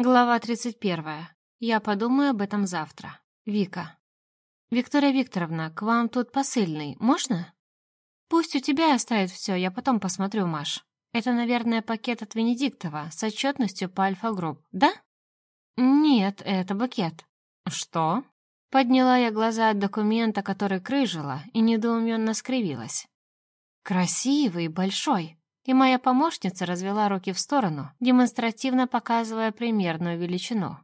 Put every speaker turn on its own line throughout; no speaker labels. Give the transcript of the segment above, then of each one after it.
Глава 31. Я подумаю об этом завтра. Вика. Виктория Викторовна, к вам тут посыльный, можно? Пусть у тебя оставит все, я потом посмотрю, Маш. Это, наверное, пакет от Венедиктова с отчетностью по Альфа-групп, да? Нет, это букет. Что? Подняла я глаза от документа, который крыжила, и недоуменно скривилась. Красивый, большой и моя помощница развела руки в сторону, демонстративно показывая примерную величину.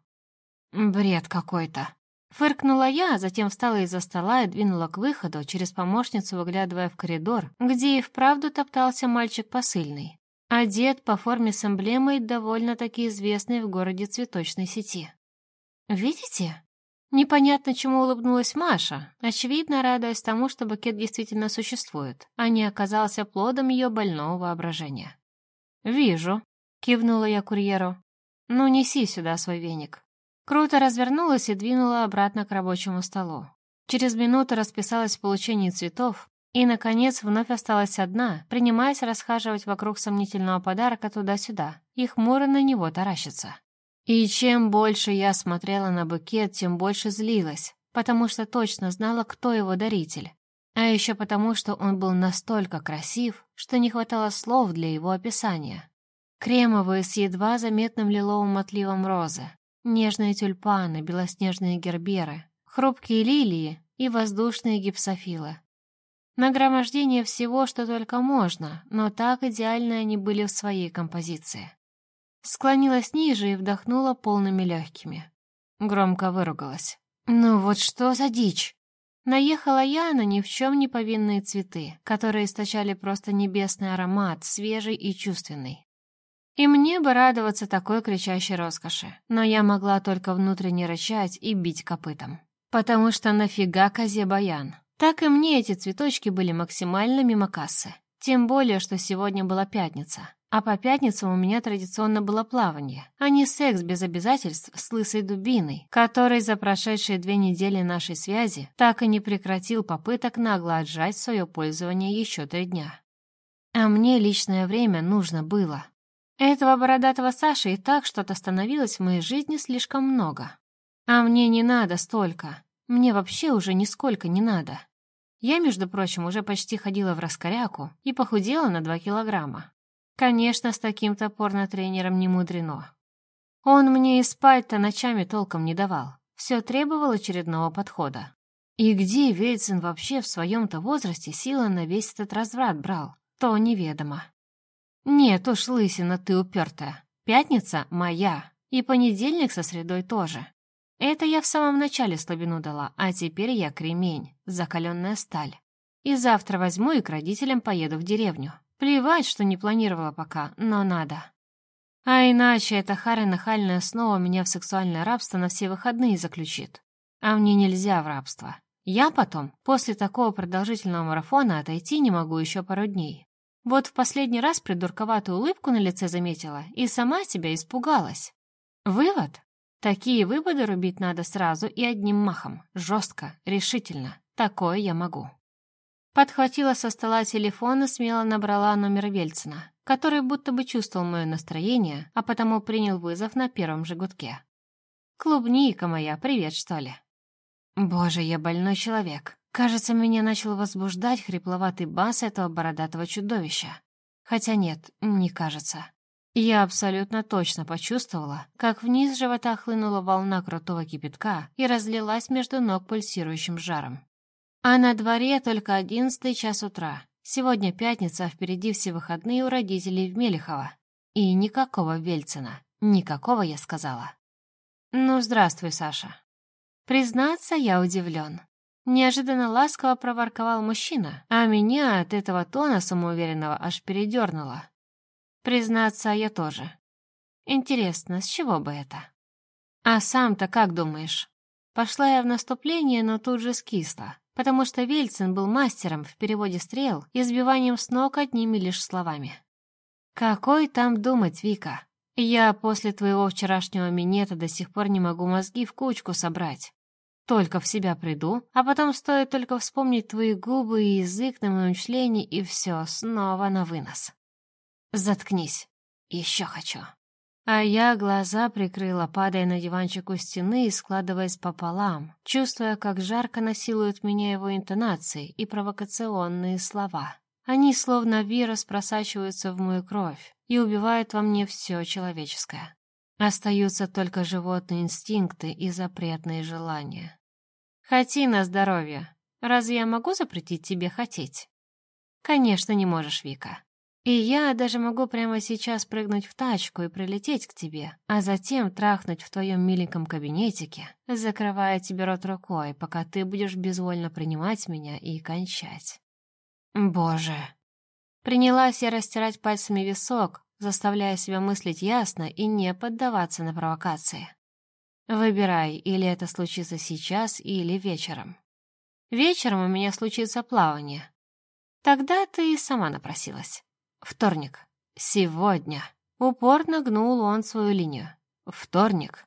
«Бред какой-то!» Фыркнула я, а затем встала из-за стола и двинула к выходу, через помощницу выглядывая в коридор, где и вправду топтался мальчик посыльный, одет по форме с эмблемой довольно-таки известной в городе цветочной сети. «Видите?» Непонятно, чему улыбнулась Маша, очевидно, радуясь тому, что букет действительно существует, а не оказался плодом ее больного воображения. «Вижу», — кивнула я курьеру. «Ну, неси сюда свой веник». Круто развернулась и двинула обратно к рабочему столу. Через минуту расписалась в получении цветов и, наконец, вновь осталась одна, принимаясь расхаживать вокруг сомнительного подарка туда-сюда и хмуро на него таращиться. И чем больше я смотрела на букет, тем больше злилась, потому что точно знала, кто его даритель. А еще потому, что он был настолько красив, что не хватало слов для его описания. Кремовые с едва заметным лиловым отливом розы, нежные тюльпаны, белоснежные герберы, хрупкие лилии и воздушные гипсофилы. Нагромождение всего, что только можно, но так идеально они были в своей композиции. Склонилась ниже и вдохнула полными легкими. Громко выругалась. «Ну вот что за дичь?» Наехала я на ни в чем не повинные цветы, которые источали просто небесный аромат, свежий и чувственный. И мне бы радоваться такой кричащей роскоши, но я могла только внутренне рычать и бить копытом. Потому что нафига козе баян? Так и мне эти цветочки были максимально мимо кассы. Тем более, что сегодня была пятница. А по пятницам у меня традиционно было плавание, а не секс без обязательств с лысой дубиной, который за прошедшие две недели нашей связи так и не прекратил попыток нагло отжать свое пользование еще три дня. А мне личное время нужно было. Этого бородатого Саши и так что-то становилось в моей жизни слишком много. А мне не надо столько. Мне вообще уже нисколько не надо. Я, между прочим, уже почти ходила в раскоряку и похудела на два килограмма. Конечно, с таким-то порно-тренером не мудрено. Он мне и спать-то ночами толком не давал. Все требовал очередного подхода. И где Вельцин вообще в своем-то возрасте силы на весь этот разврат брал, то неведомо. Нет уж, лысина, ты упертая. Пятница моя, и понедельник со средой тоже. Это я в самом начале слабину дала, а теперь я кремень, закаленная сталь. И завтра возьму и к родителям поеду в деревню. Плевать, что не планировала пока, но надо. А иначе эта Харя нахальная снова меня в сексуальное рабство на все выходные заключит. А мне нельзя в рабство. Я потом, после такого продолжительного марафона, отойти не могу еще пару дней. Вот в последний раз придурковатую улыбку на лице заметила и сама себя испугалась. Вывод? Такие выводы рубить надо сразу и одним махом. Жестко, решительно. Такое я могу. Подхватила со стола телефон и смело набрала номер Вельцина, который будто бы чувствовал мое настроение, а потому принял вызов на первом же гудке. «Клубника моя, привет, что ли?» «Боже, я больной человек. Кажется, меня начал возбуждать хрипловатый бас этого бородатого чудовища. Хотя нет, не кажется. Я абсолютно точно почувствовала, как вниз живота хлынула волна крутого кипятка и разлилась между ног пульсирующим жаром. А на дворе только одиннадцатый час утра. Сегодня пятница, а впереди все выходные у родителей в Мелехово. И никакого Вельцина. Никакого, я сказала. Ну, здравствуй, Саша. Признаться, я удивлен. Неожиданно ласково проворковал мужчина, а меня от этого тона самоуверенного аж передернуло. Признаться, я тоже. Интересно, с чего бы это? А сам-то как думаешь? Пошла я в наступление, но тут же скисла потому что Вельцин был мастером в переводе стрел и сбиванием с ног одними лишь словами. «Какой там думать, Вика? Я после твоего вчерашнего минета до сих пор не могу мозги в кучку собрать. Только в себя приду, а потом стоит только вспомнить твои губы и язык на моем члене, и все, снова на вынос. Заткнись. Еще хочу». А я глаза прикрыла, падая на диванчик у стены и складываясь пополам, чувствуя, как жарко насилуют меня его интонации и провокационные слова. Они словно вирус просачиваются в мою кровь и убивают во мне все человеческое. Остаются только животные инстинкты и запретные желания. Хоти на здоровье. Разве я могу запретить тебе хотеть? Конечно, не можешь, Вика. И я даже могу прямо сейчас прыгнуть в тачку и прилететь к тебе, а затем трахнуть в твоем миленьком кабинетике, закрывая тебе рот рукой, пока ты будешь безвольно принимать меня и кончать. Боже. Принялась я растирать пальцами висок, заставляя себя мыслить ясно и не поддаваться на провокации. Выбирай, или это случится сейчас, или вечером. Вечером у меня случится плавание. Тогда ты сама напросилась. Вторник. Сегодня. Упорно гнул он свою линию. Вторник.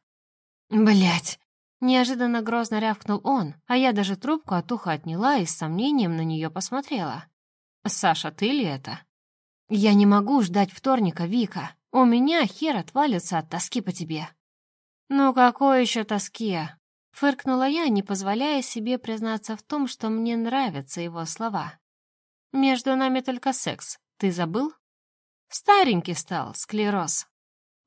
Блять. Неожиданно грозно рявкнул он, а я даже трубку от уха отняла и с сомнением на нее посмотрела. «Саша, ты ли это?» «Я не могу ждать вторника, Вика. У меня хер отвалится от тоски по тебе». «Ну какой еще тоски?» Фыркнула я, не позволяя себе признаться в том, что мне нравятся его слова. «Между нами только секс. Ты забыл? Старенький стал, склероз.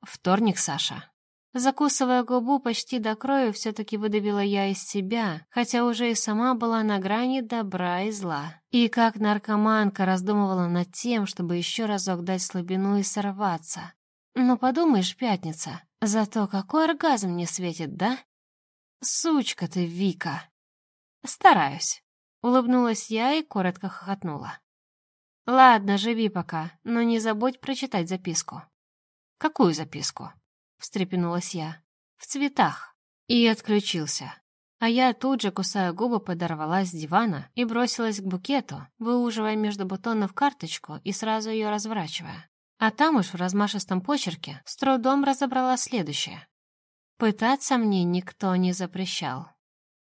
Вторник, Саша. Закусывая губу почти до крови, все-таки выдавила я из себя, хотя уже и сама была на грани добра и зла. И как наркоманка раздумывала над тем, чтобы еще разок дать слабину и сорваться. Ну, подумаешь, пятница. Зато какой оргазм мне светит, да? Сучка ты, Вика. Стараюсь. Улыбнулась я и коротко хохотнула. «Ладно, живи пока, но не забудь прочитать записку». «Какую записку?» — встрепенулась я. «В цветах». И отключился. А я тут же, кусая губы, подорвалась с дивана и бросилась к букету, выуживая между бутонов карточку и сразу ее разворачивая. А там уж в размашистом почерке с трудом разобрала следующее. Пытаться мне никто не запрещал.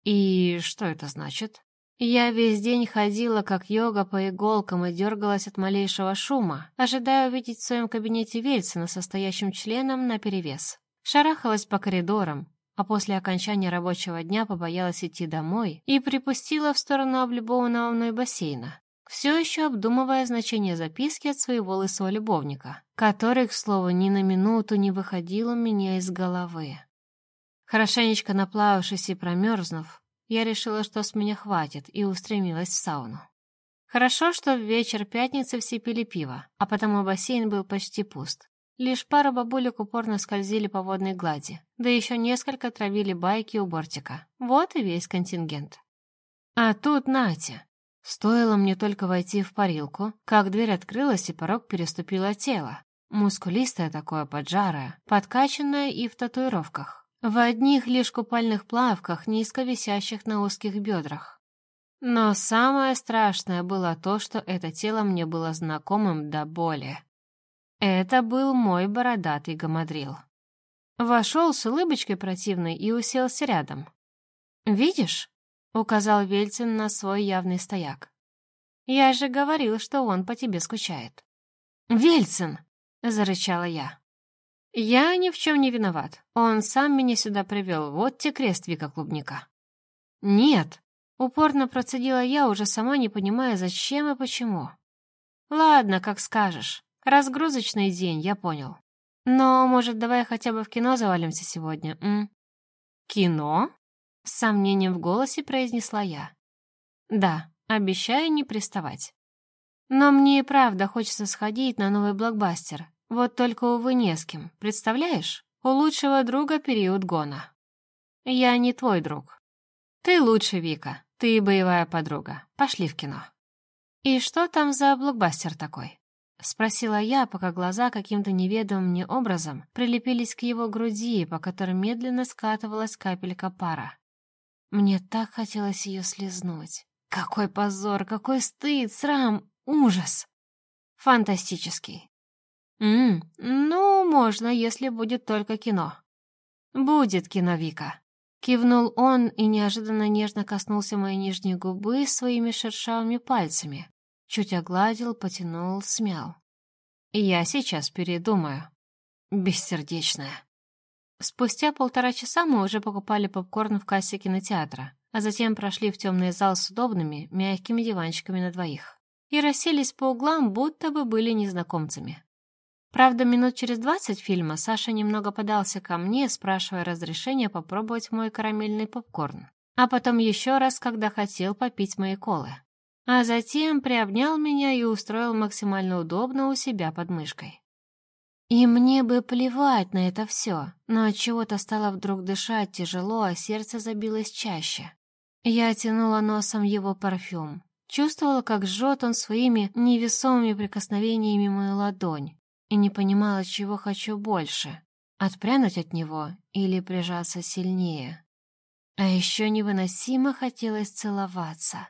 «И что это значит?» Я весь день ходила, как йога, по иголкам и дергалась от малейшего шума, ожидая увидеть в своем кабинете Вельцина состоящим членом наперевес. Шарахалась по коридорам, а после окончания рабочего дня побоялась идти домой и припустила в сторону облюбованного мной бассейна, все еще обдумывая значение записки от своего лысого любовника, который, к слову, ни на минуту не выходил у меня из головы. Хорошенечко наплававшись и промерзнув, я решила, что с меня хватит, и устремилась в сауну. Хорошо, что в вечер пятницы все пили пиво, а потому бассейн был почти пуст. Лишь пара бабулек упорно скользили по водной глади, да еще несколько травили байки у бортика. Вот и весь контингент. А тут Натя. Стоило мне только войти в парилку, как дверь открылась и порог переступило тело. Мускулистое такое, поджарое, подкачанное и в татуировках. В одних лишь купальных плавках, низко висящих на узких бедрах. Но самое страшное было то, что это тело мне было знакомым до боли. Это был мой бородатый гамадрил. Вошел с улыбочкой противной и уселся рядом. «Видишь?» — указал Вельцин на свой явный стояк. «Я же говорил, что он по тебе скучает». «Вельцин!» — зарычала я. «Я ни в чем не виноват. Он сам меня сюда привел. Вот те крест Вика Клубника». «Нет», — упорно процедила я, уже сама не понимая, зачем и почему. «Ладно, как скажешь. Разгрузочный день, я понял. Но, может, давай хотя бы в кино завалимся сегодня, м?» «Кино?» — с сомнением в голосе произнесла я. «Да, обещаю не приставать. Но мне и правда хочется сходить на новый блокбастер, вот только, увы, не с кем. Представляешь? У лучшего друга период гона. Я не твой друг. Ты лучше, Вика. Ты боевая подруга. Пошли в кино. И что там за блокбастер такой? Спросила я, пока глаза каким-то неведомым мне образом прилепились к его груди, по которой медленно скатывалась капелька пара. Мне так хотелось ее слезнуть. Какой позор, какой стыд, срам, ужас! Фантастический. «М ну, можно, если будет только кино». «Будет кино, Вика». Кивнул он и неожиданно нежно коснулся моей нижней губы своими шершавыми пальцами. Чуть огладил, потянул, смял. «Я сейчас передумаю».
бессердечная.
Спустя полтора часа мы уже покупали попкорн в кассе кинотеатра, а затем прошли в темный зал с удобными, мягкими диванчиками на двоих и расселись по углам, будто бы были незнакомцами. Правда, минут через двадцать фильма Саша немного подался ко мне, спрашивая разрешения попробовать мой карамельный попкорн, а потом еще раз, когда хотел попить мои колы. А затем приобнял меня и устроил максимально удобно у себя под мышкой. И мне бы плевать на это все, но от чего то стало вдруг дышать тяжело, а сердце забилось чаще. Я тянула носом его парфюм, чувствовала, как жжет он своими невесомыми прикосновениями мою ладонь, и не понимала, чего хочу больше — отпрянуть от него или прижаться сильнее. А еще невыносимо хотелось целоваться.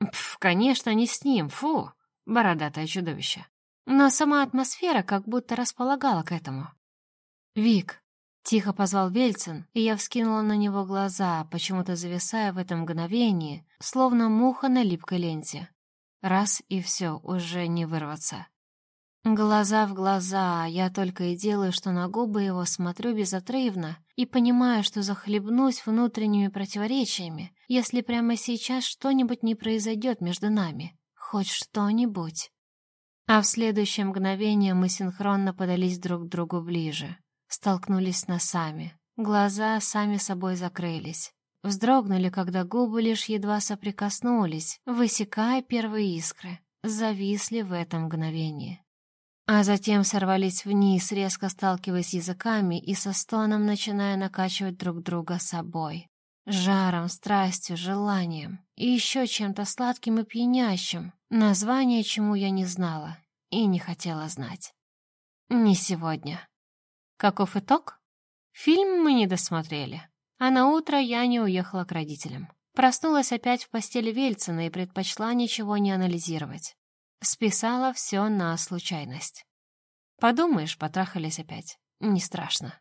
Пф, конечно, не с ним, фу, бородатое чудовище. Но сама атмосфера как будто располагала к этому. «Вик!» — тихо позвал Вельцин, и я вскинула на него глаза, почему-то зависая в этом мгновении, словно муха на липкой ленте. Раз и все, уже не вырваться. Глаза в глаза, я только и делаю, что на губы его смотрю безотрывно и понимаю, что захлебнусь внутренними противоречиями, если прямо сейчас что-нибудь не произойдет между нами. Хоть что-нибудь. А в следующее мгновение мы синхронно подались друг к другу ближе, столкнулись носами, глаза сами собой закрылись. Вздрогнули, когда губы лишь едва соприкоснулись, высекая первые искры, зависли в этом мгновении. А затем сорвались вниз, резко сталкиваясь языками и со стоном начиная накачивать друг друга собой. Жаром, страстью, желанием и еще чем-то сладким и пьянящим, название чему я не знала и не хотела знать. Не сегодня. Каков итог? Фильм мы не досмотрели, а на утро я не уехала к родителям. Проснулась опять в постели Вельцина и предпочла ничего не анализировать. Списала все на случайность. Подумаешь, потрахались опять. Не страшно.